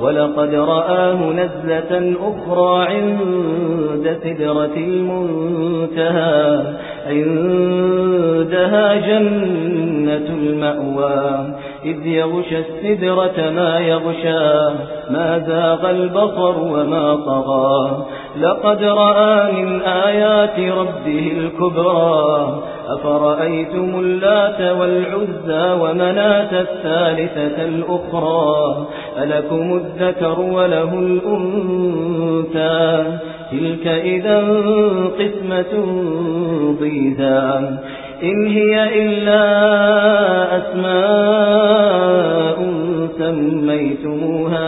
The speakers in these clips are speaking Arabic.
ولقد رآه نزلة أخرى عند سدرة المنتهى عندها جنة المأوى. إذ يغشى السدرة ما يغشى ما زاغ البصر وما طغى. لقد رأى من آيات ربه الكبرى أفرأيتم اللات والعزى ومنات الثالثة الأخرى ألكم الذكر وله الأنثى تلك إذا قسمة ضيزى إن هي إلا أسماء سميتموها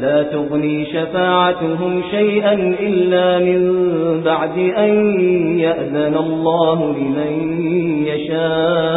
لا تغني شفاعتهم شيئا إلا من بعد أن يأذن الله لمن يشاء.